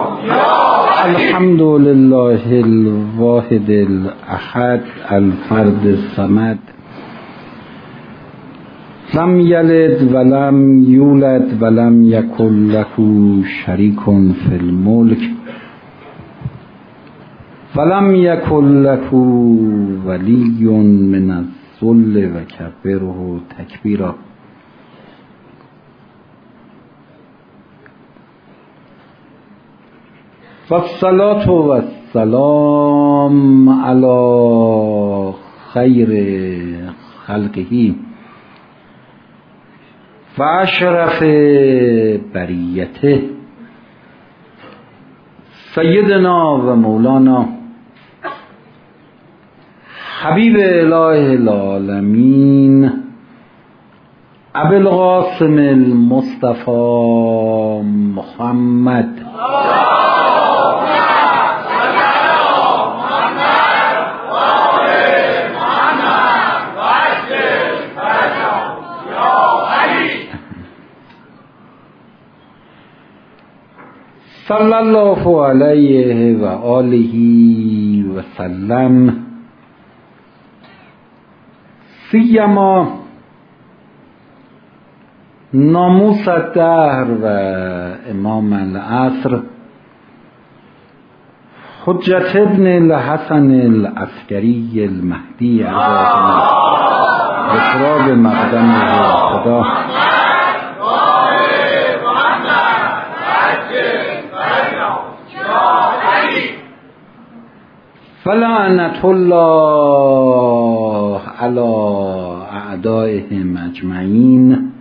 الحمد لله الواحد الاحد الفرد الصمد. لم یلد ولم یولد ولم یکن له شریک فی الملک ولم یکن له ولی من الذل و تکبیرا والصلاة والسلام على خير خلقه. واشرف بریته. سیدنا و مولانا. حبیب اله العالمین. القاسم المصطفى محمد. صلى الله عليه وآله وسلم. سيما ناموس الدهر وإمام العصر حجة ابن الحسن العسكري المهدي عزيزنا إقرار مقدمه خدا. فلعنت الله على اعدائهم اجمعین.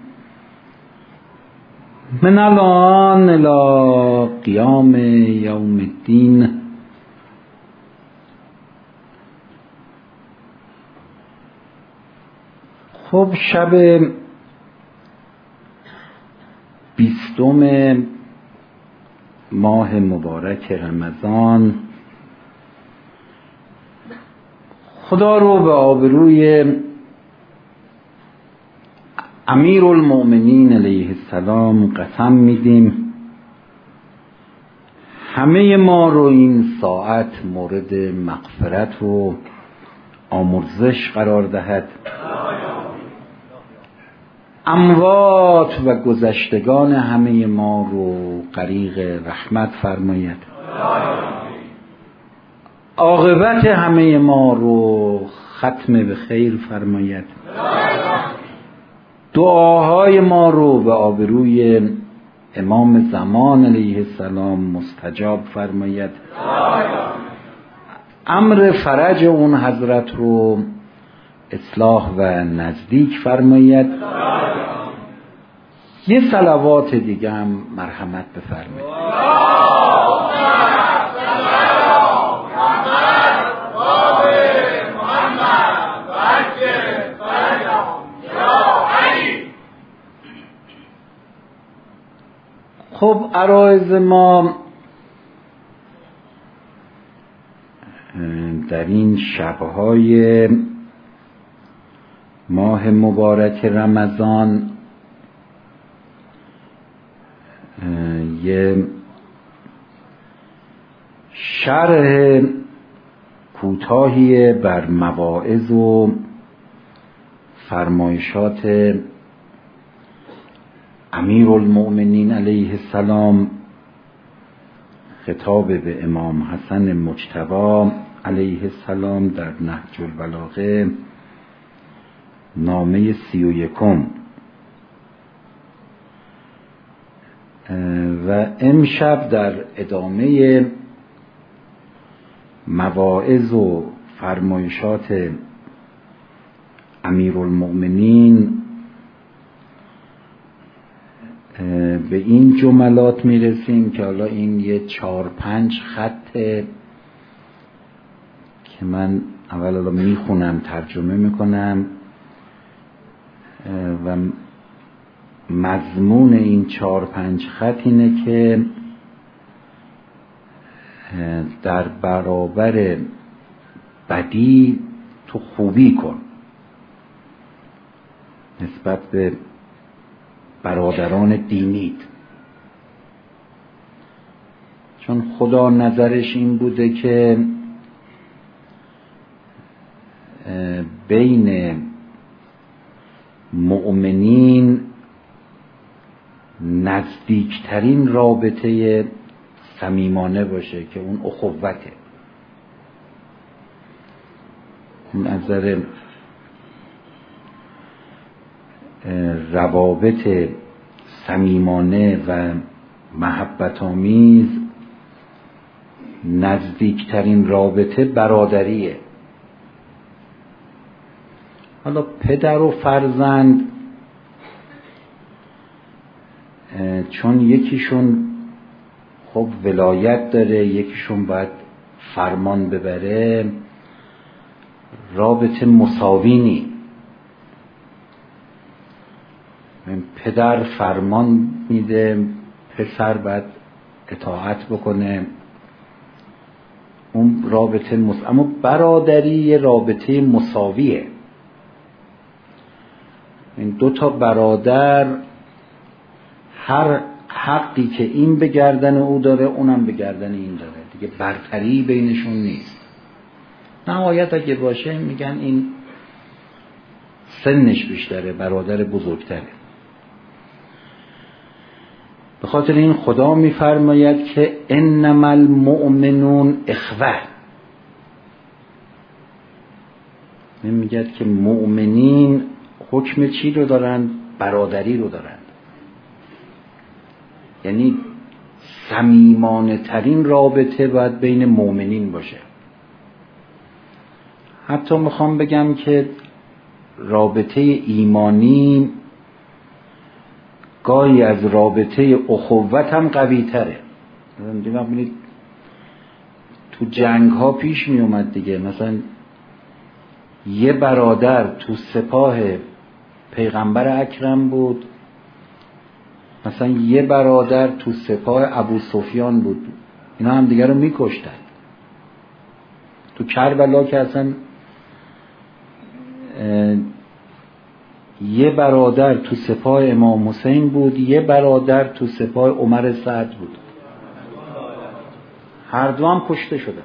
من الان الى قیام یوم الدین. خب شب بیستم ماه مبارک رمضان. خدا رو به آبروی امیر المؤمنین علیه السلام قسم میدیم. همه ما رو این ساعت مورد مغفرت و آمرزش قرار دهد. اموات و گذشتگان همه ما رو غریق رحمت فرماید. عاقبت همه ما رو ختم به خیر فرماید. دعاهای ما رو به آبروی امام زمان علیه السلام مستجاب فرماید. امر فرج اون حضرت رو اصلاح و نزدیک فرماید. یه سلوات دیگه هم مرحمت بفرمایید. خب عرایز ما در این شبهای ماه مبارک رمضان یه شرح کوتاهی بر مواعظ و فرمایشات امیر المؤمنین علیه السلام خطاب به امام حسن مجتبا علیه السلام در نهج البلاغه نامه سی و یکم. و امشب در ادامه مواعظ و فرمایشات امیر المؤمنین به این جملات می‌رسیم که حالا این یه چهار پنج خطه که من اول حالا می‌خونم ترجمه می‌کنم و مضمون این چهار پنج خط اینه که در برابر بدی تو خوبی کن. نسبت به برادران دینید. چون خدا نظرش این بوده که بین مؤمنین نزدیکترین رابطه صمیمانه باشه که اون اخوته. نظر روابط صمیمانه و محبت آمیز نزدیکترین رابطه برادریه. حالا پدر و فرزند چون یکیشون خب ولایت داره یکیشون باید فرمان ببره رابطه مساوی پدر فرمان میده پسر باید اطاعت بکنه. اون رابطه مس... اما برادری رابطه مساویه. این دو تا برادر هر حقی که این به گردن او داره اونم به گردن این داره. دیگه برتری بینشون نیست. نهایت اگه باشه میگن این سنش بیشتره برادر بزرگتره. به خاطر این خدا میفرماید که انما المؤمنون اخوه. میگه که مؤمنین حکم چی رو دارند؟ برادری رو دارند. یعنی سمیمانه ترین رابطه باید بین مؤمنین باشه. حتی می‌خوام بگم که رابطه ایمانی گاهی از رابطه اخوت هم قوی تره. ببینید تو جنگ ها پیش می اومد دیگه. مثلا یه برادر تو سپاه پیغمبر اکرم بود. مثلا یه برادر تو سپاه ابو سفیان بود. اینا هم دیگه رو میکشتن. تو کربلا که اصلا یه برادر تو سپاه امام حسین بود یه برادر تو سپاه عمر سعد بود. هر دو هم کشته شدن.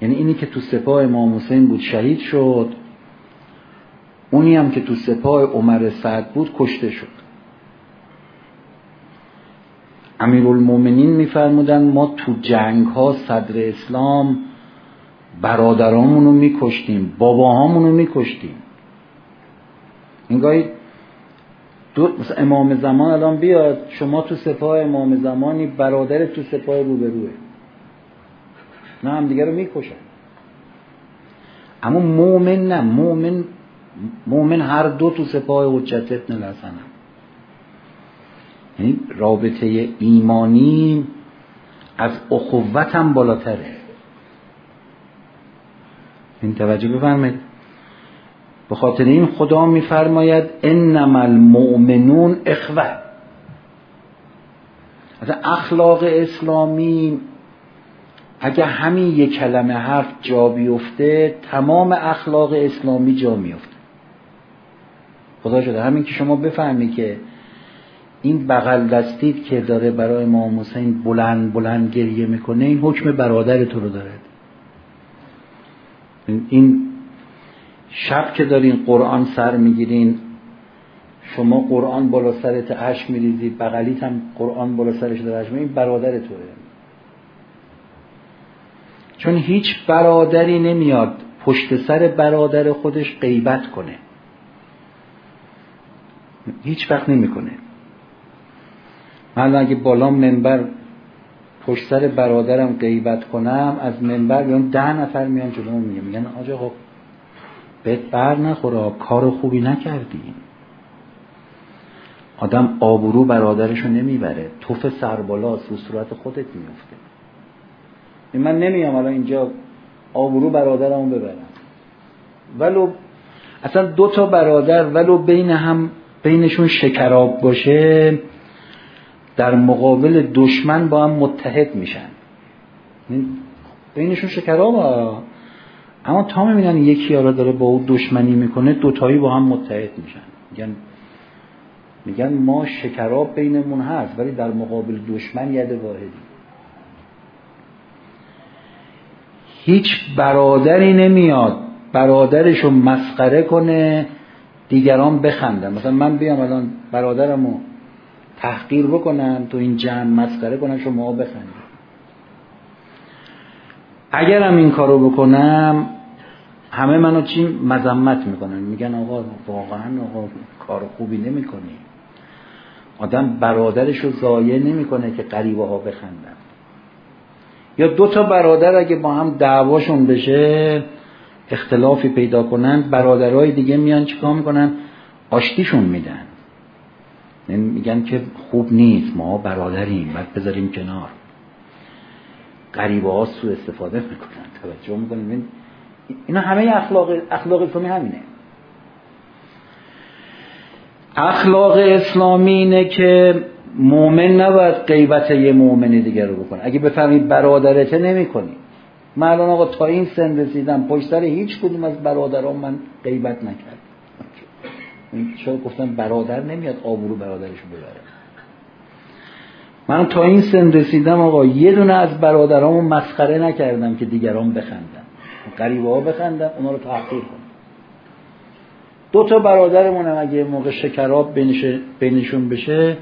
یعنی اینی که تو سپاه امام حسین بود شهید شد اونی هم که تو سپاه عمر سعد بود کشته شد. امیرالمومنین میفرمودن ما تو جنگ ها صدر اسلام برادرامون رو میکشتیم باباهامون رو میکشتیم. این دو امام زمان الان بیاد شما تو سپاه امام زمانی برادر تو سپاه روبروه. نه هم دیگه رو می‌کشن. اما مؤمن نه مؤمن مؤمن هر دو تو سپاه حجت ابن الحسن یعنی رابطه ایمانی از اخوت هم بالاتره. این توجه بفرمایید. به خاطر این خدا میفرماید انما المؤمنون اخوه از اخلاق اسلامی اگر همین یک کلمه حرف جا بیفته تمام اخلاق اسلامی جا میفته خدا شده همین که شما بفهمی که این بغل دستید که داره برای امام حسین بلند بلند گریه می‌کنه این حکم برادر تو رو داره. این شب که دارین قرآن سر می‌گیرین شما قرآن بالا سرت عشق میریزی بغلیت هم قرآن بالا سرش داره عشق این برادر توه. چون هیچ برادری نمیاد پشت سر برادر خودش غیبت کنه. هیچ وقت نمی‌کنه. من اگه بالا منبر پشت سر برادرم غیبت کنم از منبر بیان ده نفر میان جلو میگه میگن آجا خب بهت بر نخوره کار خوبی نکردی. آدم آبرو برادرشو نمی‌بره توف سربالا رو صورت خودت میفته من نمیام الان اینجا آبرو برادرمو ببرم. ولو اصلا دو تا برادر ولو بین هم بینشون شکراب باشه در مقابل دشمن با هم متحد میشن. بینشون شکراب اما تا می‌بینن یکی را داره با او دشمنی می‌کنه دوتایی با هم متحد میشن. میگن میگن ما شکراب بینمون هست ولی در مقابل دشمن ید واحدی. هیچ برادری نمیاد برادرشو مسخره کنه دیگران بخندن. مثلا من بیام الان برادرمو تحقیر بکنم تو این جمع مسخره کنم شما بخندید. اگرم این کارو بکنم همه منو چی مذمت می‌کنن. میگن آقا واقعا آقا کار خوبی نمی‌کنی. آدم برادرش رو ضایع نمی‌کنه که قریبه ها بخندن. یا دو تا برادر اگه با هم دعواشون بشه اختلافی پیدا کنن برادرهای دیگه میان چیکار می‌کنن؟ آشتیشون میدن. یعنی میگن که خوب نیست ما برادریم باید بذاریم کنار. قریبه ها سو استفاده می‌کنن. توجه می‌کنن اینا همه اخلاق اخلاق اسلامی همینه. اخلاق اسلامی اینه که مؤمن نباید غیبت یه مؤمن دیگر رو بکنه. اگه بفهمی برادرته نمی‌کنی؟ من الان آقا تا این سن رسیدم پشت سر هیچ کدوم از برادران من غیبت نکردم. چرا گفتم برادر نمیاد آبرو برادرشو ببره. من تا این سن رسیدم آقا یه دونه از برادرامو مسخره نکردم که دیگران بخندن. قریبه ها بخندن اونا رو تحقیر کنم دو تا برادرمون اگه موقع شکراب بینشون بشه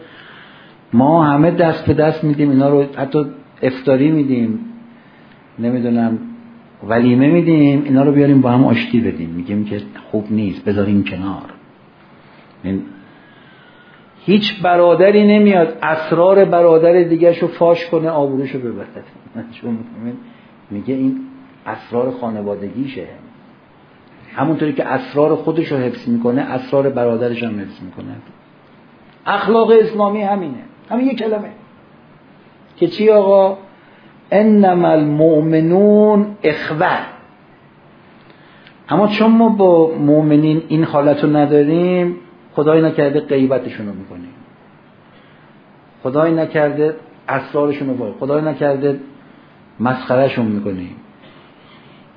ما همه دست به دست میدیم اینا رو حتی افتاری میدیم نمی‌دونم ولیمه میدیم اینا رو بیاریم با هم آشتی بدیم. میگیم که خوب نیست بذاریم کنار. این هیچ برادری نمیاد اسرار برادر دیگه رو فاش کنه آبروشو ببره. چون میگه این اسرار خانوادگیشه. همونطوری که اسرار خودش رو حفظ می‌کنه اسرار برادرش هم حفظ می‌کنه. اخلاق اسلامی همینه. همین یه کلمه. که چی آقا؟ انما المؤمنون اخوه. اما چون ما با مؤمنین این حالت رو نداریم خدای نکرده غیبتشون رو می‌کنیم خدای نکرده اسرارشون رو خدای نکرده مسخرهشون می‌کنیم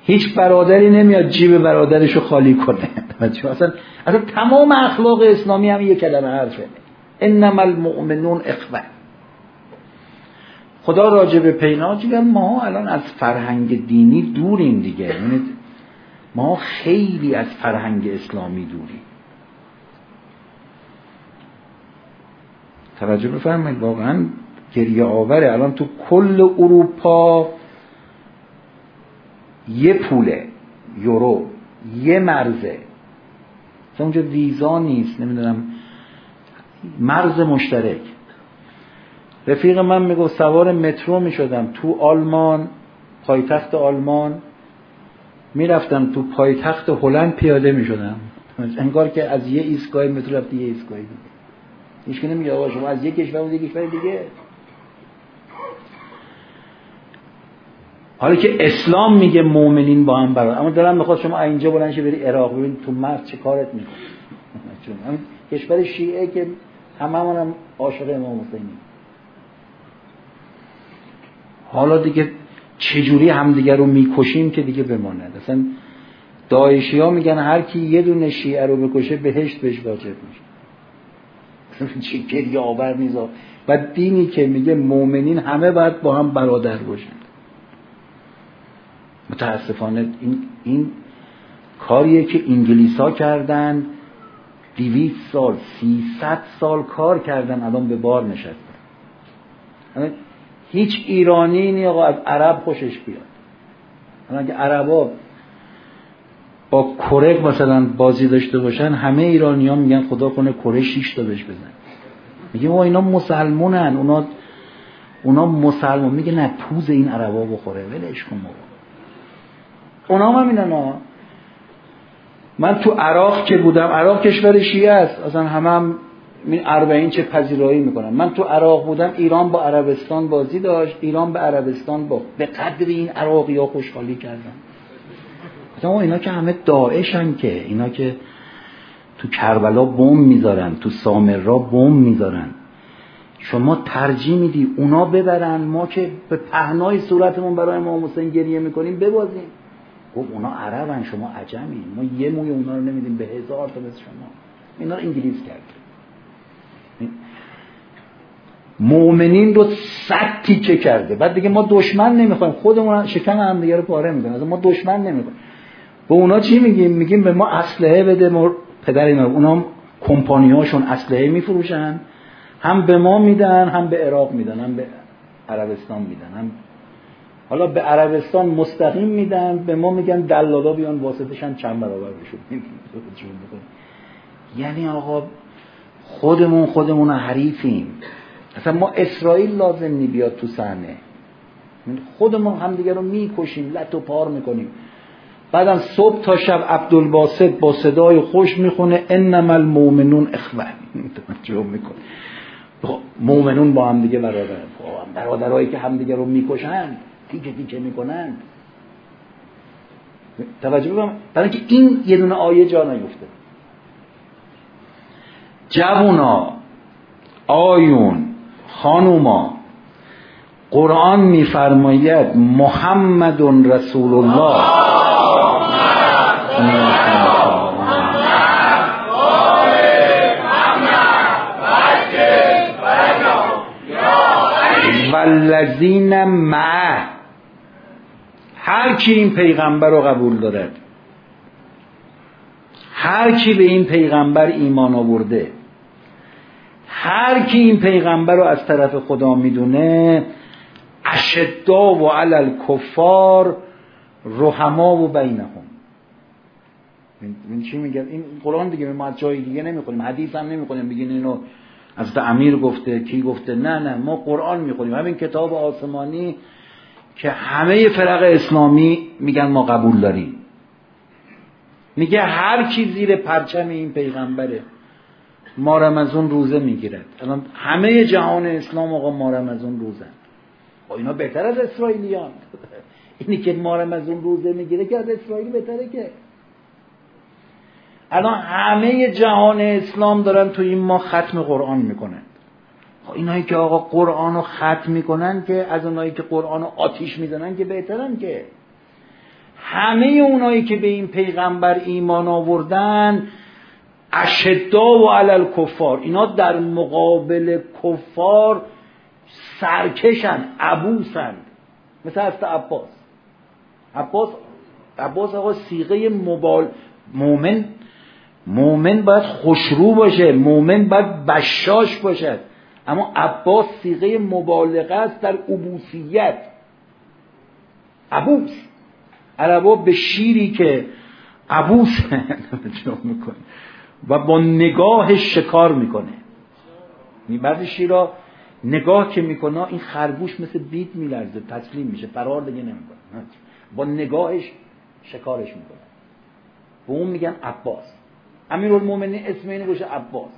هیچ برادری نمیاد جیب برادرش خالی کنه. اصلا اصلا تمام اخلاق اسلامی هم یه کلمه حرفه. انما المؤمنون اخوه. خدا راجع به پیناج ما الان از فرهنگ دینی دوریم دیگه. یعنی ما خیلی از فرهنگ اسلامی دوریم. توجه بفرمایید. واقعا گریه آوره. الان تو کل اروپا یه پوله یورو یه مرزه. اونجا ویزا نیست نمی‌دونم. مرز مشترک. رفیق من میگو سوار مترو می‌شدم تو آلمان پایتخت آلمان. می‌رفتم تو پایتخت هلند پیاده می‌شدم. انگار که از یه ایستگاه مترو رفتی یه ایستگاه دیگه هیچ نمیگه آقا شما از یه کشور اون یه کشور دیگه. حالا که اسلام میگه مؤمنین با هم برابر اما دلم می‌خواد شما اینجا بلند بری عراق ببین تو مرد چه کارت می‌کنه کشور شیعه که هممون هم عاشق امام حسینی حالا دیگه چجوری همدیگه رو می‌کشیم که دیگه بماند؟ اصلا داعشی ها میگن هر کی یه دونه شیعه رو بکشه بهشت بهش واجب میشه. چه گریه آور نیست و دینی که میگه مؤمنین همه باید با هم برادر باشن. متاسفانه این, این کاریه که انگلیس ها کردن دیویس سال سیصد سال کار کردن الان به بار نشستن. یعنی هیچ ایرانی نی آقا از عرب خوشش بیاد. اگه عربا با کرک مثلا بازی داشته باشن همه ایرانی ها میگن خدا کنه کره شیش تا بهش بزن میگه ما اینا مسلمونن اونا اونا مسلمون میگه نه پوز این عربا بخوره. ولش کن اونا هم همینن من تو عراق که بودم عراق کشور شیعه است. اصلا همه هم اربعین چه پذیرایی می‌کنم من تو عراق بودم ایران با عربستان بازی داشت ایران به عربستان با به قدر این عراقی ها خوشحالی کردن اما اینا که همه داعشن که اینا که تو کربلا بم می‌ذارن تو سامرا بم می‌ذارن. شما ترجیح میدی اونا ببرن ما که به پهنای صورتمون برای ما حسین گریه می‌کنیم ببازیم. گفت اونا عربن شما عجمی ما یه موی اونا رو نمیدیم به هزار تا مثل شما. اینا رو انگلیس کرد مؤمنین رو صد تیکه کرده. بعد دیگه ما دشمن نمی‌خوایم. خودمون شکم هم دیگه رو پاره می‌کنیم. ما دشمن نمی‌خوایم. به اونا چی میگیم؟ میگیم به ما اسلحه بده ما پدر اینا. اونا کمپانیاشون اسلحه میفروشن. هم به ما میدن هم به عراق میدن هم به عربستان میدن. هم حالا به عربستان مستقیم میدن به ما میگن دلالا بیان واسطشن چند برابر بشون یعنی آقا خودمون خودمون حریفیم. اصلا ما اسرائیل لازم نی بیاد تو صحنه. خودمون همدیگه رو می‌کشیم لط و پار می‌کنیم. بعدم صبح تا شب عبدالباسط با صدای خوش می‌خونه. انما المؤمنون اخوه توجه می‌کنه خب، مؤمنون با هم دیگه برادر. خب، برادرهایی که همدیگه رو می‌کشن تیکه تیکه می‌کنن. توجه بکنم برای که این یه دونه آیه جا نیفته. جوونا آیون خانوما. قرآن میفرماید محمد رسول الله. والذین معه. هر کی این پیغمبر رو قبول دارد. هر کی به این پیغمبر ایمان آورده. هر کی این پیغمبر رو از طرف خدا می‌دونه اشدا و علل کفار رحما و بینهم. این چی میگه؟ این قرآن دیگه ما از جای دیگه نمی‌خونیم حدیث هم نمی‌خونیم بگین اینو از امیر گفته کی گفته؟ نه نه ما قرآن می‌خونیم. همین کتاب آسمانی که همه فرق اسلامی میگن ما قبول داریم. میگه هر کی زیر پرچم این پیغمبره مارم از اون روزه می‌گیرد. الان همه جهان اسلام آقا مارم از اون روزن. با اینا بهتر از اسرائیلیان. اینی که مارم از اون روزه می‌گیره که از اسرائیل بهتره که الان همه جهان اسلام دارن تو این ما ختم قرآن می‌کنن. خب اینایی که آقا قرآن رو ختم می‌کنن که از اونایی که قرآن رو آتیش می‌زنن که بهترن که. همه اونایی که به این پیغمبر ایمان آوردن اشدا و علل کفار اینا در مقابل کفار سرکشن عبوسن. مثل هست عباس. عباس عباس آقا سیغه مبال مومن مومن باید خوشرو باشه مومن باید بشاش باشد اما عباس سیغه مبالغه است در عبوسیت. عبوس. عربا به شیری که عبوس می‌کنه و با نگاه شکار می‌کنه. بعضی شیرا نگاه که می‌کنه این خرگوش مثل بیت میلرزه تسلیم میشه فرار دیگه نمی‌کنه. با نگاهش شکارش می‌کنه. به اون میگن عباس. امیرالمومنین اسم اینو باشه عباس.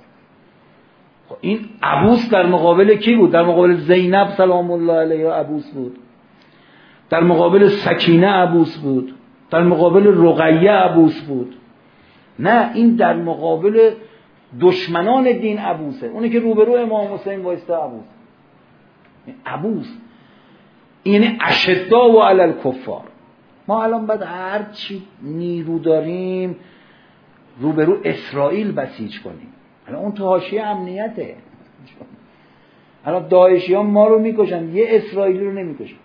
خب این عبوس در مقابل کی بود؟ در مقابل زینب سلام الله علیها عبوس بود. در مقابل سکینه عبوس بود. در مقابل رقیه عبوس بود. نه این در مقابل دشمنان دین عبوسه. اونی که روبرو امام حسین وایسته عبوس. عبوس. یعنی اشدا و علل کفار ما الان بعد هر چی نیرو داریم روبرو اسرائیل بسیج کنیم. الان اون تو حاشیه امنیته. الان داعشی ها ما رو می‌کشن یه اسرائیلی رو نمی‌کشن.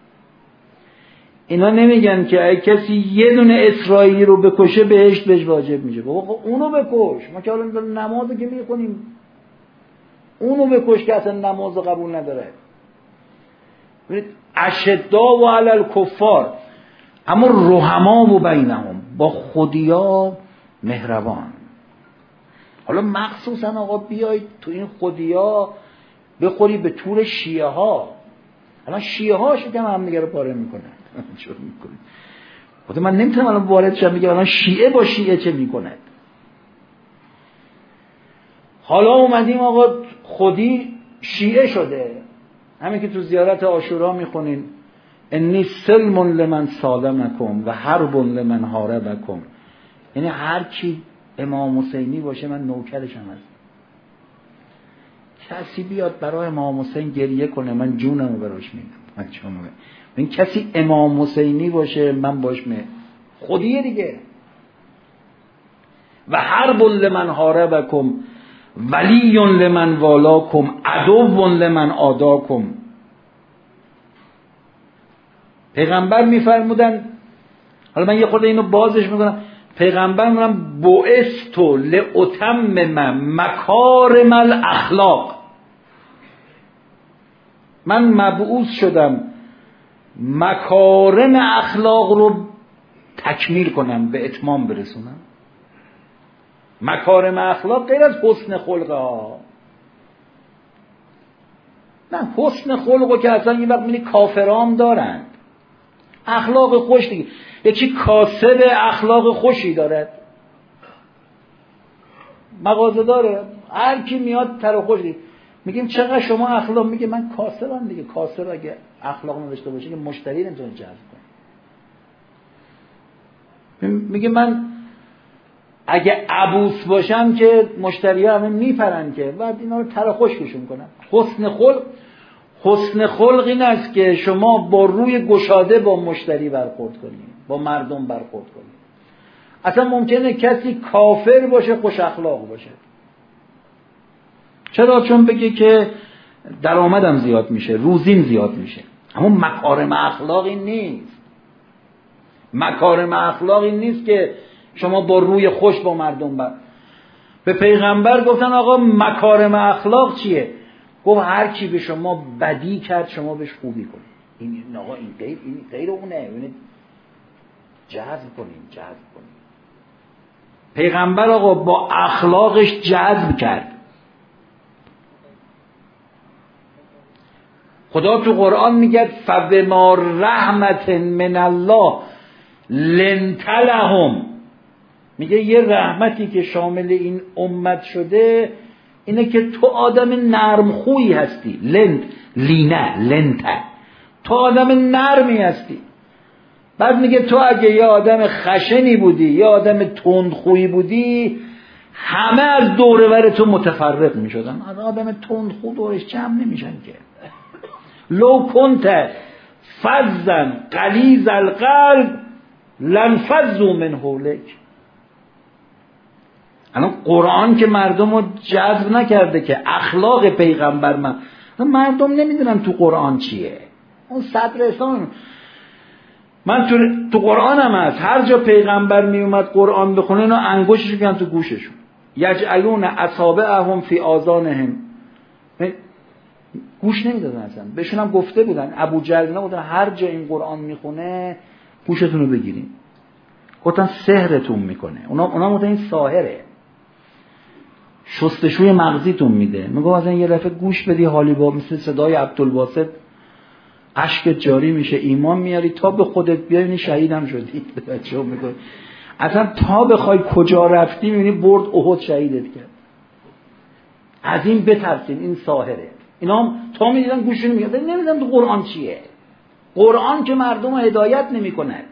اینا نمیگن که اگه کسی یه دونه اسرائیلی رو بکشه بهشت بهش واجب میشه. بابا خب اونو بکش. ما که حالا نمازو که می‌خونیم. اونو بکش که اصلا نماز قبول نداره. اشدا و علل کفار اما رحما و بینهم با خودیا مهربان. حالا مخصوصا آقا بیاید تو این خودیا بخوری به طور شیعه ها الان شیعه ها شکم هم رو پاره می‌کنن. چون می‌کنه خود من نمی‌تونم الان وارد شم بگم الان شیعه با شیعه چه می‌کند. حالا اومدیم آقا خودی شیعه شده. همین که تو زیارت آشورا می‌خونین. انی سلم لمن سالمکم و حرب لمن حاربکم. یعنی هر کی امام حسینی باشه من نوکرشم هست کسی بیاد برای امام حسین گریه کنه من جونمو براش میدم. این کسی امام حسینی باشه من باش می خودیه دیگه. و هر بل من حاربکم ولی لمن والاکم عدو لمن آداکم. پیغمبر میفرمودن حالا من یه خود اینو بازش می‌کنم. پیغمبر میگم بعثتو لاتمم مکارم الاخلاق من مبعوث شدم مکارم اخلاق رو تکمیل کنم به اتمام برسونم. مکارم اخلاق غیر از حسن خلق ها. نه حسن خلق که اصلا این وقت میلی کافرام دارند اخلاق خوش دیگه. یکی کاسب اخلاق خوشی دارد مغازه داره. هر کی میاد تر خوش دیگه میگیم چقدر شما اخلاق؟ میگه من کاسبم دیگه. کاسب اگه اخلاق نداشته باشه که مشتری نمی‌تونه جذب کنه. میگه من اگه عبوس باشم که مشتری همه میپرن که بعد اینا رو تر خوششون کنم حسن خلق حسن خلق این است که شما با روی گشاده با مشتری برخورد کنید. با مردم برخورد کنید اصلا ممکنه کسی کافر باشه خوش اخلاق باشه. چرا؟ چون بگه که درآمدم زیاد میشه روزیم زیاد میشه. اما مکارم اخلاقی نیست. مکارم اخلاقی نیست که شما با روی خوش با مردم بر به پیغمبر گفتن آقا مکارم اخلاق چیه؟ گفت هر کی به شما بدی کرد شما بهش خوبی کنید. این آقا این غیر این غیر اونه. این جذب کنیم جذب کنیم. پیغمبر آقا با اخلاقش جذب کرد. خدا تو قرآن میگه فبما رحمت من الله لنتلهم. میگه یه رحمتی که شامل این امت شده اینه که تو آدم نرم خویی هستی. لنت لینه لنت تو آدم نرمی هستی. بعد میگه تو اگه یه آدم خشنی بودی یه آدم تندخویی بودی همه از دوره تو متفرق می‌شدن. از آدم تندخو دورش جمع نمیشن که. لو کنت فزن قلیز القلب لنفزو من حولک الان قرآن که مردم رو جذب نکرده که اخلاق پیغمبر من. مردم نمی‌دونن تو قرآن چیه. اون صدر من تو, تو قرآن هم هست. هر جا پیغمبر میومد قرآن بخونه اینا انگوشش بیان تو گوششون. یجعلون اصابعهم فی آذانهم. گوش نمی‌دادن اصلا. بهشون هم گفته بودن. ابو جهل بودن هر جا این قرآن می‌خونه گوشتون رو بگیرین. گفتن سهرتون می‌کنه. اونا اونا این ساهره شستشوی مغزیتون میده. میگه از این یه دفعه گوش بدی حالی با مثل صدای عبدالباسط اشک جاری میشه ایمان میاری تا به خودت بیای شهیدم شدی. میگه اصلا تا بخوای کجا رفتی می‌بینی برد احد شهیدت کرد. از این بترسین این ساهره. اینا هم تا می‌دیدن گوشون میگه نمی‌دونم تو قرآن چیه. قرآن که مردم هدایت نمی‌کند.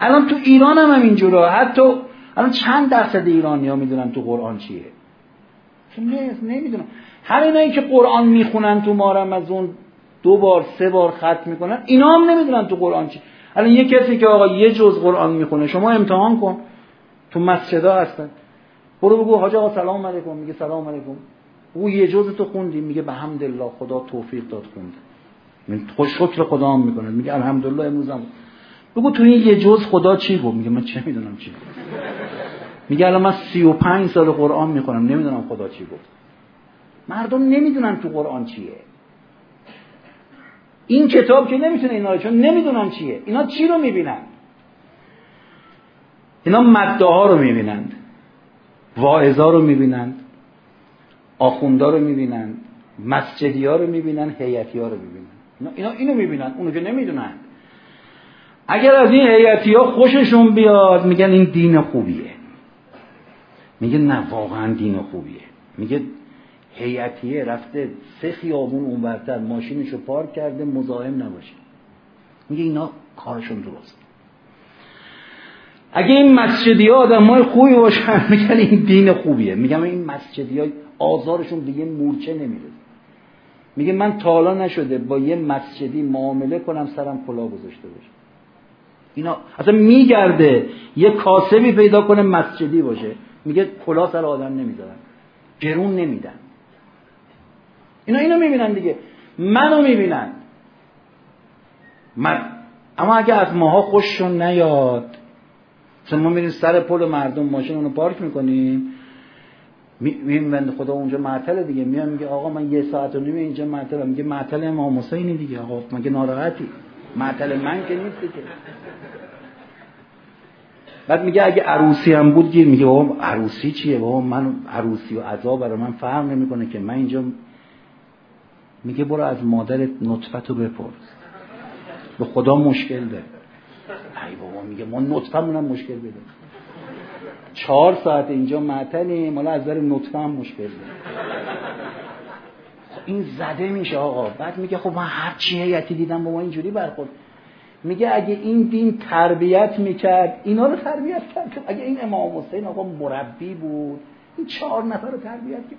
الان تو ایران هم, هم اینجوره حتی الان چند درصد ایرانی ها می‌دونن تو قرآن چیه. نمی‌دونم. همینایی که قرآن می‌خونن تو مارم از اون دو بار سه بار خط می‌کنن. اینا هم نمی‌دونن تو قرآن چی. الان یه کسی که آقا یه جز قرآن می‌خونه شما امتحان کن. تو مسجدا هستن. برو بگو حاج آقا سلام علیکم. میگه سلام علیکم. او یه جز تو خوندی. میگه به حمد الله خدا توفیق داد خوند خوش شکر خدا هم می‌کنه. میگه الحمدلله امروزم بگو تو این یه جز خدا چی گفت میگه من چه می‌دونم چی میگه الان من سی و پنج سال قرآن می‌خونم. نمی‌دونم خدا چی گفت مردم نمی‌دونن تو قرآن چیه. این کتاب که نمی‌تونه اینا رو چون نمی‌دونن چیه. اینا چی رو می‌بینن؟ اینا مده ها رو می‌بینند. واعظا رو می‌بینند. آخوندا رو می‌بینند. مسجدی ها رو می‌بینن هیئتی ها رو می‌بینن اینا اینو می‌بینن اونو که نمی‌دونن. اگر از این هیئتی ها خوششون بیاد میگن این دین خوبیه. میگه نه واقعا دین خوبیه. میگه هیئتیه رفته سه خیابون اونورتر ماشینشو پارک کرده مزاحم نباشه. میگه اینا کارشون درست. اگه این مسجدی ها آدم های خوبی باشن میگن این دین خوبیه. میگم این مسجدی ها آزارشون دیگه مورچه نمیره. میگه من تالا نشده با یه مسجدی معامله کنم سرم کلا گذاشته باشه. اینا اصلا میگرده یه کاسبی پیدا کنه مسجدی باشه. میگه کلا سر آدم نمی‌ذارن. گرون نمیدن. اینا اینو می‌بینن دیگه. منو می‌بینن. من. اما اگه از ماها خوششون نیاد چون ما میریم سر پل مردم ماشین اونو پارک می‌کنیم می‌بینیم خدا اونجا معطل دیگه. میام میگه آقا من یه ساعت و نیم اینجا معطلم. میگه معطل امام حسینی دیگه. آقا مگه ناراحتی؟ معطل من که نیست که بعد میگه اگه عروسی هم بود گیر. میگه بابا عروسی چیه؟ بابا من عروسی و عذا برای من فرق نمی‌کنه که من اینجا میگه برو از مادر نطفت رو بپرس. به خدا مشکل داره. ای بابا میگه ما نطفمون هم مشکل بده. چهار ساعت اینجا معطلیم مالا از در نطفه هم مشکل داره. خب این زده میشه آقا. بعد میگه خب من هر چی هیتی دیدم با ما اینجوری برخورد. میگه اگه این دین تربیت می‌کرد اینا رو تربیت کرد. اگه این امام حسین آقا مربی بود این چهار نفر رو تربیت کرد.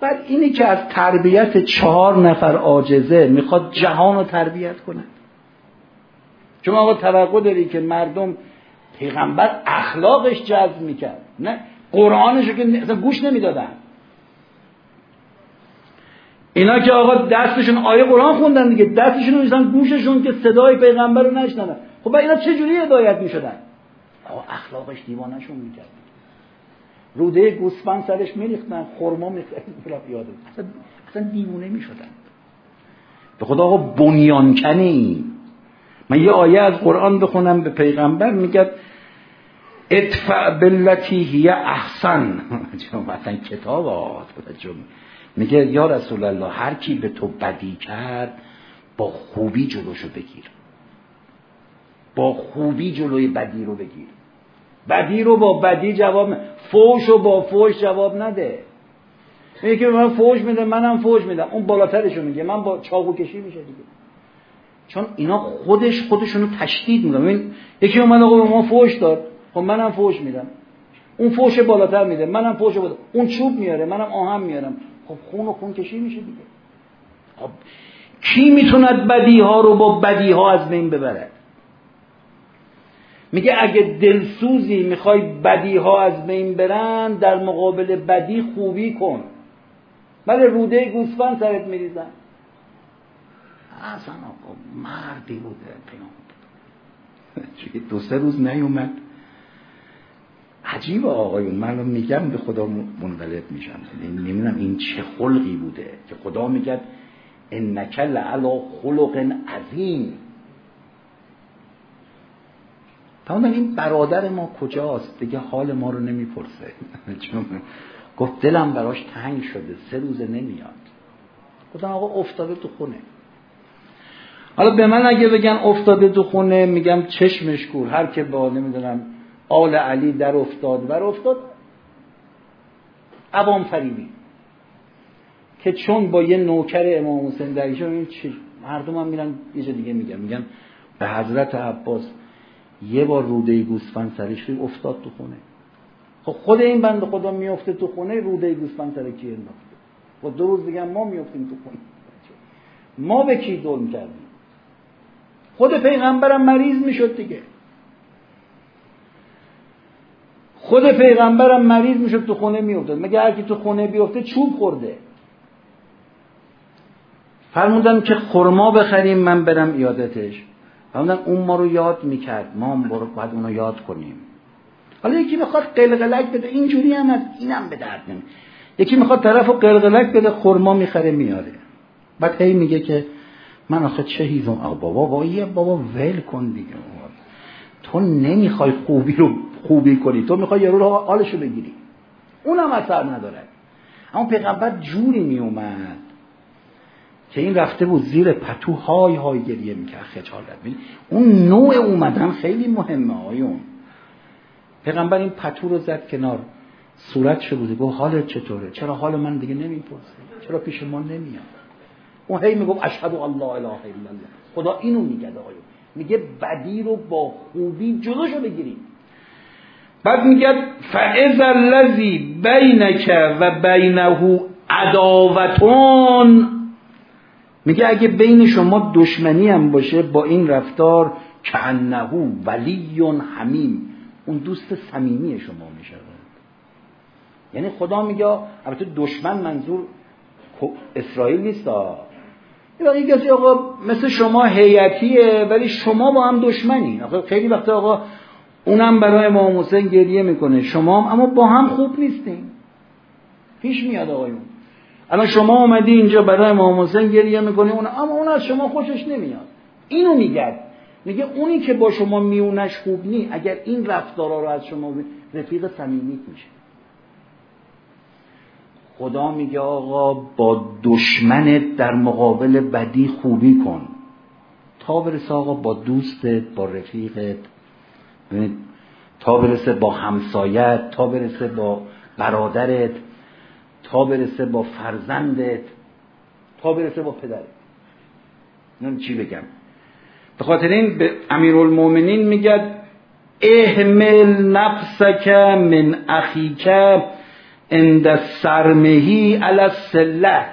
بعد اینی که از تربیت چهار نفر عاجزه می‌خواد جهان رو تربیت کنه. چون آقا توقع داری که مردم پیغمبر اخلاقش جذب می‌کرد؟ نه قرآنش که اصلا گوش نمی‌دادن. اینا که آقا دستشون آیه قرآن خوندن دیگه دستشون رو گوششون که صدای پیغمبر رو نشنن خب اینا چه جوری هدایت می‌شدن؟ آقا اخلاقش دیوانشون می‌کرد. روده گوسفند سرش میریختن خرما میریختن یادم اصلا, اصلا دیوونه می‌شدن. به خدا آقا بنیانکنی. من یه آیه از قرآن بخونم به پیغمبر میگه ادفع بلتی هی احسن. مثلا کتاب میگه یا رسول الله هر کی به تو بدی کرد با خوبی جلوشو بگیر. با خوبی جلوی بدی رو بگیر. بدی رو با بدی جواب فوش رو با فوش جواب نده. میگه که من فوش میده منم فوش میدم. اون بالاترشو میگه. من با چاقو کشی میشه دیگه. چون اینا خودش خودشونو تشدید می‌کنن. ببین یکی اومد آقا به ما فوش داد. خب منم فوش میدم. اون فوش بالاتر میده. منم فوش بالاتر. اون چوب میاره. منم آهن میارم. خب خون و خون کشی میشه دیگه. خب کی می‌توند بدی ها رو با بدی ها از بین ببره؟ میگه اگه دلسوزی می‌خوای بدی ها از بین برن در مقابل بدی خوبی کن. بله روده گوسفند سرت میریزن. اصلا آقا مردی بوده. پیام دو سه روز نیومد. عجیب آقایون. من میگم به خدا منقلب میشم. نمی‌دونم این چه خلقی بوده که خدا میگه انک لعلا خلق عظیم. تمام این برادر ما کجاست؟ دیگه حال ما رو نمی‌پرسه. چون گفت دلم براش تنگ شده سه روزه نمیاد. گفتم آقا افتاده تو خونه. حالا به من اگه بگن افتاده تو خونه میگم چشمش کور. هر که با نمی‌دونم آل علی در افتاد ور افتاد عوام فریبی. که چون با یه نوکر امام حسین چی؟ مردم هم میرن یه جا دیگه میگن. میگن به حضرت عباس یه بار روده گوسفند سرش افتاد تو خونه. خب خود این بند خدا میفته تو خونه روده گوسفند سر کی انداخته؟ خب دو روز دیگه ما میفتیم تو خونه. ما به کی ظلم کردیم؟ خود پیغمبرم مریض می‌شد دیگه. خود پیغمبرم مریض می‌شد تو خونه میافتاد. مگه هر تو خونه بیفته چوب خورده؟ فرمودن که خرما بخریم من برم ایادتش. فرمودن اون ما رو یاد می‌کرد. ما هم باید اونو یاد کنیم. حالا یکی می‌خواد قلقلک بده. اینجوری هم از اینم به درد یکی می‌خواد طرف قلقلک بده. خرما می‌خره میاره. بعد هی میگه که من آخه چه هیزم آقا بابا با یه بابا ول کن دیگه. تو نمی‌خوای خوبی رو خوبی کنی. تو می‌خوای یه رو حالشو بگیری. اونم اثر نداره. اما پیغمبر جوری میومد که این رفته بود زیر پتو های های گریه می‌کرد خجالت می اون نوع اومدن خیلی مهمه آیون پیغمبر این پتو رو زد کنار. صورت شده بود گفت حالت چطوره؟ چرا حال من دیگه نمی‌پرسه؟ چرا پیش ما نمیاد؟ اون هی می‌گفت اشهد الله اله الا الله. خدا اینو میگه آیون میگه بدی رو با خوبی جلوشو بگیریم. بعد میگه فعز الذی بینک و بینه عداوتون میگه اگه بین شما دشمنی هم باشه با این رفتار کنهو ولی حمیم. اون دوست صمیمی شما میشه یعنی خدا میگه البته دشمن منظور اسرائیل نیست. یه کسی آقا مثل شما هیئتیه ولی شما با هم دشمنی آقا خیلی وقت آقا اونم برای امام حسین گریه می‌کنه. شما هم اما با هم خوب نیستین. پیش میاد آقایون. الان شما آمدی اینجا برای امام حسین گریه می‌کنی اون اما اون از شما خوشش نمیاد. اینو میگه. میگه اونی که با شما میونش خوب نی اگر این رفتارا رو از شما رفیق صمیمیت میشه. خدا میگه آقا با دشمنت در مقابل بدی خوبی کن. تا برسه آقا با دوستت با رفیقت. تا برسه با همسایت تا برسه با برادرت. تا برسه با فرزندت تا برسه با پدرت. نم چی بگم؟ به خاطر این به امیرالمومنین میگه احمل نفسک من اخیک عند سرمهی علی السله.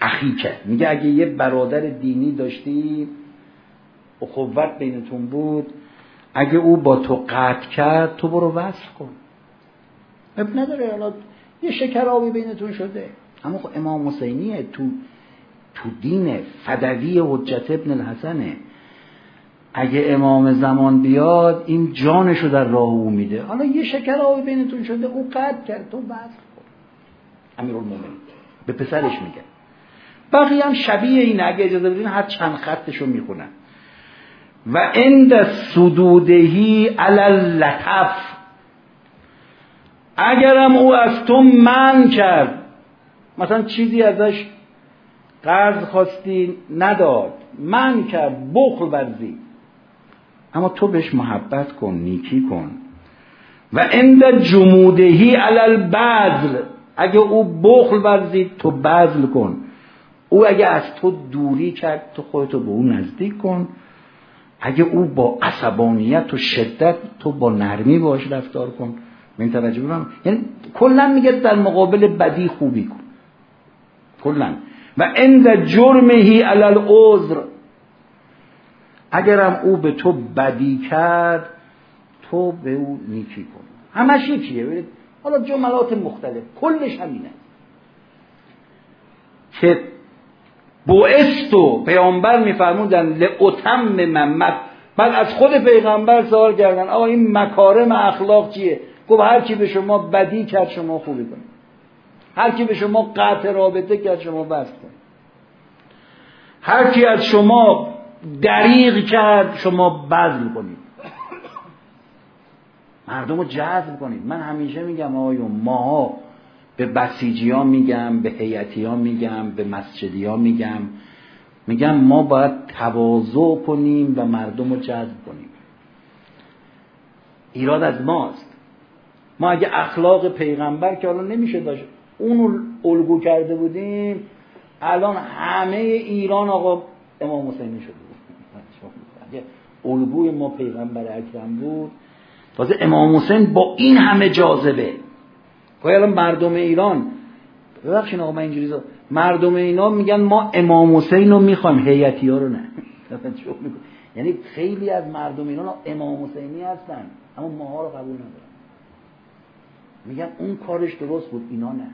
اخیکه میگه اگه یه برادر دینی داشتی اخوت بینتون بود اگه او با تو قطع کرد تو برو وصل کن. اب نداره. حالا یه شکرابی بینتون شده. اما خب امام حسینیه تو تو دین فدوی حجت ابن الحسنه. اگه امام زمان بیاد این جانشو در راه او میده. حالا یه شکر آبی بینتون شده او قد کرد تو بس امیر به پسرش میگه. بقیه هم شبیه این اگه اجازه بدین هر چند خطشو می‌خونن. و اند سدودهی علل لطف اگرم او از تو من کرد مثلا چیزی ازش قرض خواستی نداد من کرد بخل ورزی. اما تو بهش محبت کن نیکی کن. و عند جمودهی علل بذل اگه او بخل ورزید تو بذل کن. او اگه از تو دوری کرد تو خودتو به او نزدیک کن. اگه او با عصبانیت و شدت تو با نرمی باش رفتار کن. من توجه بکنم یعنی کلا میگه در مقابل بدی خوبی کن. کلا. و عند جرمهی علل عذر اگرم او به تو بدی کرد تو به او نیکی کن. همش یکیه. ببینید حالا جملات مختلف. کلش همینه. که بوئستو پیامبر میفرمودن لعتم محمد بعد از خود پیغمبر سوال کردن آقا این مکارم اخلاق چیه؟ گفت هر کی به شما بدی کرد شما خوبی کنید. هر کی به شما قطع رابطه کرد شما بست کنید. هر کی از شما دریغ کرد شما بذل کنید مردم رو جذب کنید من همیشه میگم آقایون ماها به بسیجی ها میگم به حیاتی ها میگم به مسجدی ها میگم. میگم ما باید تواضع کنیم و مردم رو جذب کنیم. ایراد از ماست. ما اگه اخلاق پیغمبر که حالا نمیشه داشت اون الگو کرده بودیم الان همه ایران آقا امام حسینی شده اگه الگوی ما پیغمبر اکرم بود تازه امام حسین با این همه جاذبه. پای الان مردم ایران ببخشین آقا من اینجوری مردم اینا میگن ما امام حسین رو می‌خوایم هیئتی ها رو نه. یعنی خیلی از مردم ایران امام حسینی هستن اما ماها رو قبول ندارن. میگن اون کارش درست بود اینا نه.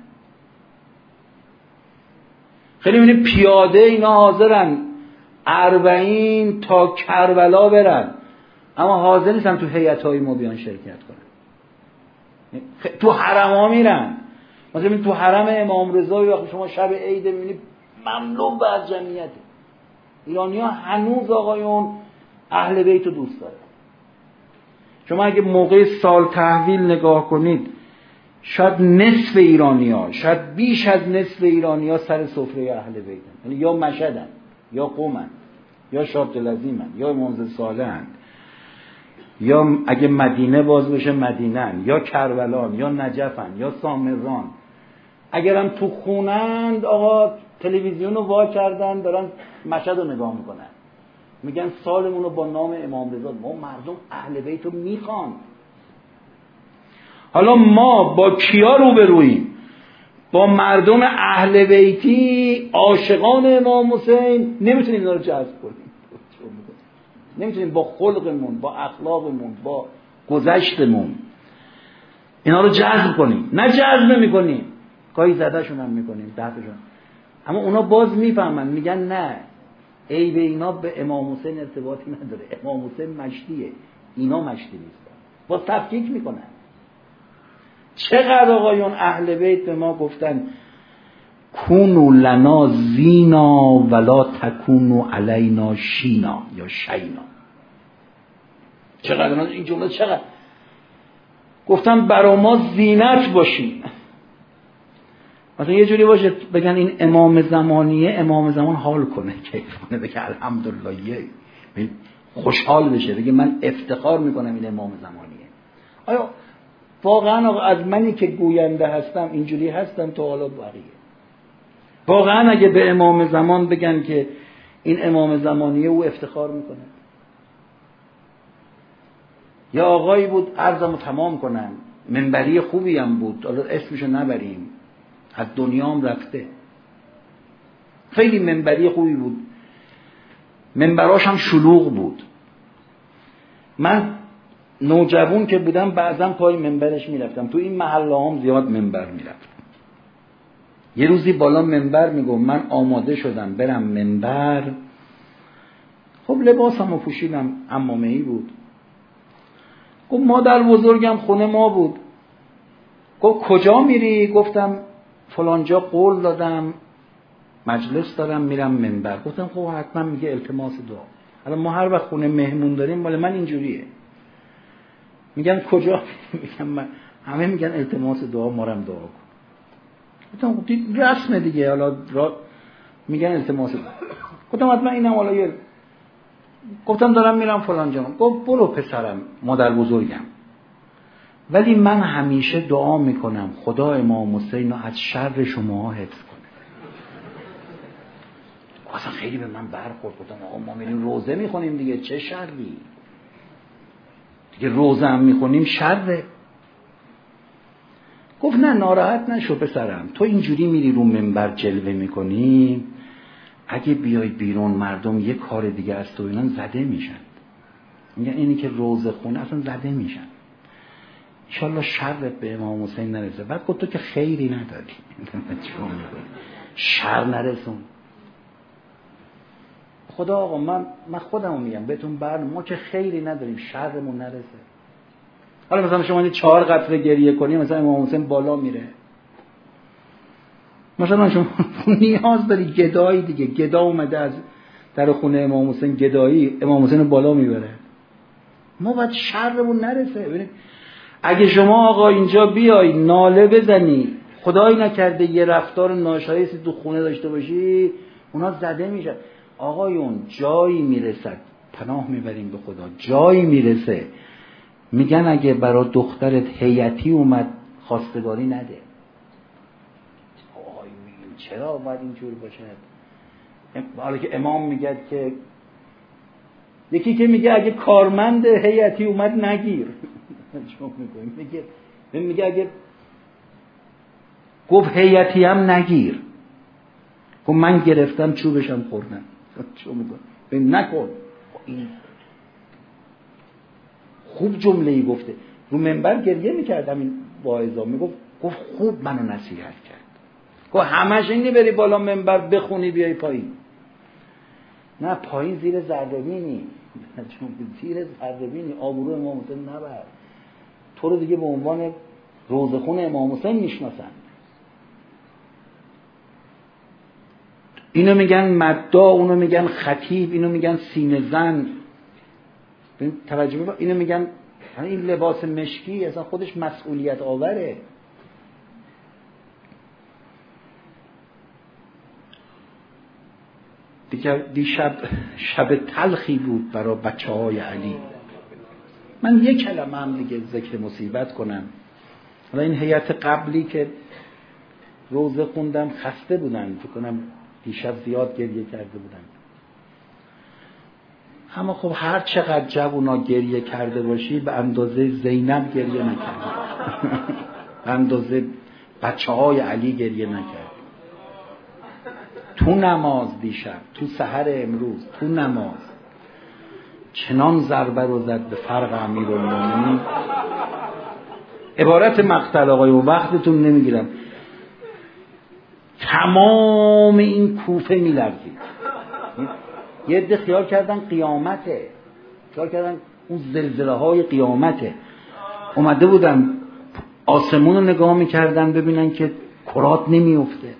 خیلی می‌بینی پیاده اینا حاضرن. اربعین تا کربلا برن. اما حاضر نیستن تو حیعت های ما بیان شرکت کنن. تو حرم ها میرن. مثلا تو حرم امام رضا وقتی شما شب عید می‌بینی مملو به از جمعیت. ایرانی ها هنوز آقایون اهل بیت رو دوست داره شما اگه موقع سال تحویل نگاه کنید شاید نصف ایرانی ها شاید بیش از نصف ایرانی ها سر سفره اهل بیتن یعنی یا مشدن یا قومن یا شاب لزیمن یا منزل صالحن یا اگه مدینه باز بشه مدینن یا کربلان یا نجفن یا سامران. اگرم تو خونند آقا تلویزیون رو وا کردن دارن مشهد رو نگاه می‌کنن. میگن سالمون رو با نام امام رضا. ما مردم اهل بیت رو می‌خوان. حالا ما با کیا رو برویم با مردم اهل بیتی عاشقان امام حسین نمی‌تونیم اینا رو جذب کنیم. نمی‌تونیم با خلقمون با اخلاقمون با گذشتمون اینا رو جذب کنیم. نه جذب نمی‌کنیم. گاهی زدهشون هم می‌کنیم دهتشون اما اونا باز می‌فهمن میگن نه. ای به اینا به امام حسین ارتباطی نداره. امام حسین مشتیه. اینا مشتی نیستن. با تفکیک می‌کنن. چقدر آقایون اهل بیت به ما گفتن؟ کونو لنا زینا ولا تکونو علینا شینا یا شینا. چقدر این جمله چقدر؟ گفتن برا ما زینت باشین. مثلا یه جوری باشه بگن این امام زمانیه امام زمان حال کنه. کیف کنه؟ بگه الحمدلله خوشحال بشه. بگه من افتخار می‌کنم این امام زمانیه. آیا واقعا از منی که گوینده هستم اینجوری هستم تو حالا بقیه. واقعا اگه به امام زمان بگن که این امام زمانیه او افتخار می‌کنه. یا آقایی بود عرضمو تمام کنم منبری خوبی هم بود. حالا اسمشو نبریم. از دنیام رفته. خیلی منبری خوبی بود. منبراش هم شلوغ بود. من نوجوان که بودم بعضا پای منبرش می‌رفتم. تو این محله هم زیاد منبر می‌رفتم. یه روزی بالا منبر میگو من آماده شدم برم منبر. خب لباسم رو پوشیدم امامه ای بود. گفت مادر بزرگم خونه ما بود. گفت کجا میری؟ گفتم فلانجا قول دادم. مجلس دارم میرم منبر. گفتم خب حتما میگه التماس دعا. حالا ما هر وقت خونه مهمون داریم مال من اینجوریه. میگن کجا؟ میگم من همه میگن التماس دعا مارم دعا کن. گفتم خب رسمه دیگه. حالا را میگن التماس دعا. گفتم حتما اینم حالا یه گفتم دارم میرم فلان جا. گفت برو پسرم مادر بزرگم. ولی من همیشه دعا می‌کنم. خدا امام حسین از شر شما حفظ کنه. اصلا خیلی به من برخورد. گفتم آقا ما میریم روزه می‌خونیم دیگه چه شری دیگه روزه هم می‌خونیم شره. گفت نه ناراحت نشو پسرم. تو اینجوری میری رو منبر جلوه می‌کنی اگه بیای بیرون مردم یه کار دیگه از تو اینا زده میشن. میگن اینی که روزه خونه اصلا زده میشن. انشالله شرت به امام حسین نرسه. بعد گفت تو که خیری نداری. شر نرسون. خدا آقا من من خودمو میگم بهتون بر ما که خیری نداریم شرمون نرسه. حالا مثلا شما چهار قطره گریه کنی مثلا امام حسین بالا میره. مثلا شما نیاز داری گدایی دیگه. گدا اومده از در خونه امام حسین گدایی امام حسین بالا می‌بره. ما باید شرمون نرسه. ببینید اگه شما آقا اینجا بیای ناله بزنی خدایی نکرده یه رفتار ناشایستی تو خونه داشته باشی اونا زده میشن. آقایون جایی می‌رسد پناه می‌بریم به خدا. جایی می‌رسه. میگن اگه برا دخترت هیئتی اومد خواستگاری نده. آقای چرا باید اینجور باشه؟ حالا که امام میگه که یکی که میگه اگه کارمند هیئتی اومد نگیر. میگه؟ میگه اگه گفت هیئتی هم نگیر. گفت من گرفتم چوبشم خوردم. چون میگه نکن. این خوب جمله ای گفته. رو منبر گریه می‌کرد همین واعظا می‌گفت. گفت خوب منو نصیحت کرد. گفت همش اینی بری بالا منبر بخونی بیای پایین. نه پایین زیر زردبینی. زیر زردبینی آبرو امام حسین نبر تو رو دیگه به عنوان روزخون امام حسین می‌شناسن. اینو میگن مدا اونو میگن خطیب اینو میگن سینه زن. توجه اینو میگن این لباس مشکی اصلا خودش مسئولیت آوره. دیگر دیشب شب تلخی بود برای بچه های علی. من یک کلمه هم دیگه ذکر مصیبت کنم. حالا این هیئت قبلی که روزه خوندم خسته بودن فکر کنم دیشب زیاد گریه کرده بودن. اما خب هر چقدر جوونا گریه کرده باشی به اندازه زینب گریه نکرد. به اندازه بچه های علی گریه نکرد. تو نماز دیشب تو سحر امروز تو نماز چنان ضربه رو زد به فرق امیر عبارت مقتل آقای و وقتتون نمی‌گیرم. تمام این کوفه میلرزید. یه عده خیال کردن قیامته. خیال کردن اون زلزله های قیامته. اومده بودن آسمون رو نگاه می‌کردن ببینن که کرات نمیفته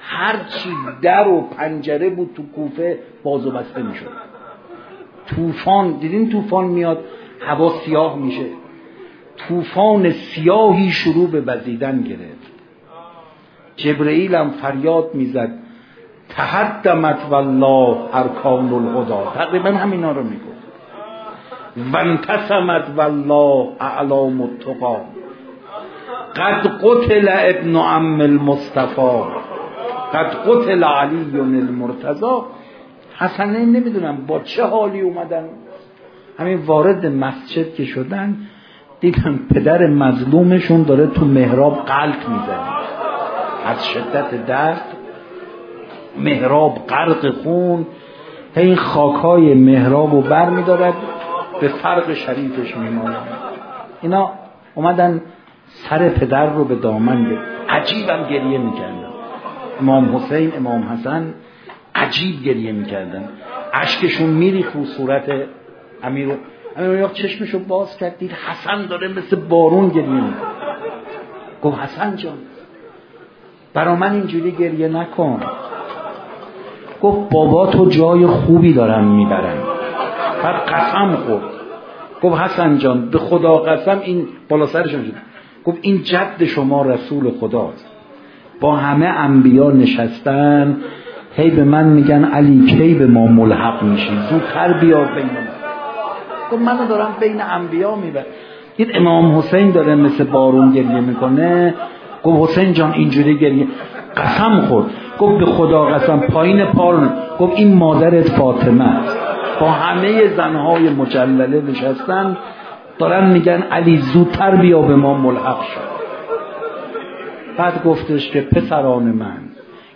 هرچی در و پنجره بود تو کوفه باز و بسته می‌شد. طوفان دیدین طوفان میاد هوا سیاه میشه. طوفان سیاهی شروع به وزیدن گرفت. جبرئیل هم فریاد می‌زد. تهدمت والله ارکان الهدا تقریبا همینا رو می‌گفت. وانتسمت والله اعلام التقا قد قتل ابن عم المصطفى. قد قتل علی المرتضا حسنه نمی‌دونم با چه حالی اومدن. همین وارد مسجد که شدن دیدن پدر مظلومشون داره تو محراب قلق می‌زنه. از شدت درد محراب غرق خون این خاکای محراب رو بر میدارد به فرق شریفش میماند. اینا اومدن سر پدر رو به دامن به عجیبم گریه می‌کردن. امام حسین امام حسن عجیب گریه می‌کردن. اشکشون میری رو صورت امیر امیر چشمشو باز کرد دید حسن داره مثل بارون گریه می‌کنه. گفت حسن جان برا من اینجوری گریه نکن. گفت بابا تو جای خوبی دارم می‌برن بعد قسم خورد. گفت حسن جان به خدا قسم این بالا سرشون شد. گفت این جد شما رسول خداست. با همه انبیا نشستن هی به من میگن علی کی به ما ملحق میشی؟ زودتر بیا بین ما. گفت منو دارم بین انبیا میبر دید امام حسین داره مثل بارون گریه می‌کنه. گفت حسین جان اینجوری گریه قسم خورد گفت به خدا قسم پایین پارون گفت این مادرت فاطمه است. با همه زنهای مجلله نشستن دارن میگن علی زودتر بیا به ما ملحق شد بعد گفتش که پسران من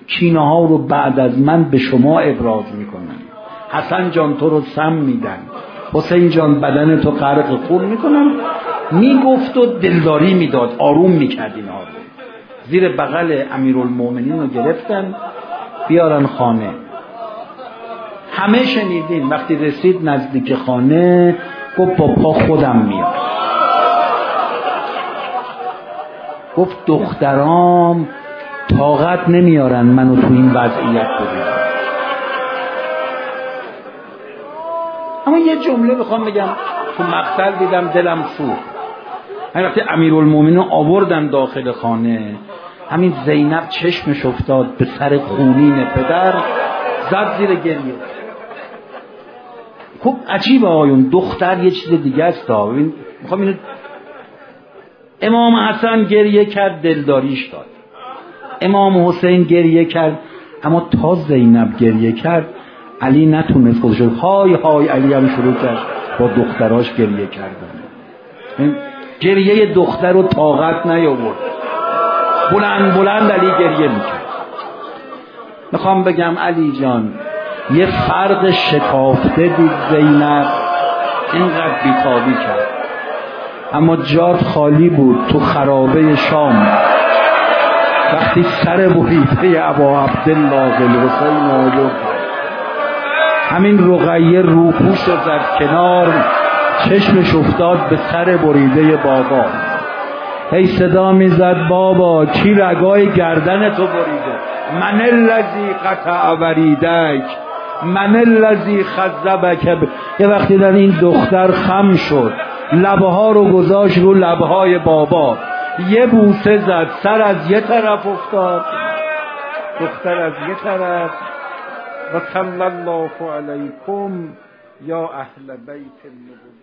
کینه ها رو بعد از من به شما ابراز می‌کنن. حسن جان تو رو سم میدن. حسین جان بدن تو غرق خون می‌کنن. می‌گفت و دلداری می‌داد. آروم می‌کرد اینا رو. زیر بغل امیرالمومنین رو گرفتن بیارن خانه. همه شنیدین وقتی رسید نزدیک خانه گفت با خودم میاد. گفت دخترام طاقت نمیارن منو تو این وضعیت ببینم اما یه جمله بخوام بگم. تو مقتل دیدم دلم سوخت. همین وقتی امیرالمومنین آوردن داخل خانه همین زینب چشمش افتاد به سر خونین پدر زد زیر گریه. خب عجیب آقایون دختر یه چیز دیگه است ببین می‌خوام اینو امام حسن گریه کرد دلداریش داد. امام حسین گریه کرد اما تا زینب گریه کرد علی نتونست خودش های های علی هم شروع کرد با دختراش گریه کردن. گریه دختر رو طاقت نیاورد. بلند بلند علی گریه می‌کرد. می‌خوام بگم علی جان یه فرق شکافته دید زینب اینقدر بیتابی کرد. اما جات خالی بود تو خرابه شام. وقتی سر بریده ابا عبدالله حسین آورد همین رقیه روپوش زد کنار. چشمش افتاد به سر بریده بابا. هی صدا می‌زد بابا کی رگای گردن تو بریده؟ من الذی قطع وریدک من الذی خذبک. یه وقتی در این دختر خم شد لبها رو گذاشت رو لبهای بابا. یه بوسه زد سر از یه طرف افتاد. دختر از یه طرف. و صلی الله علیکم یا اهل بیت النبوه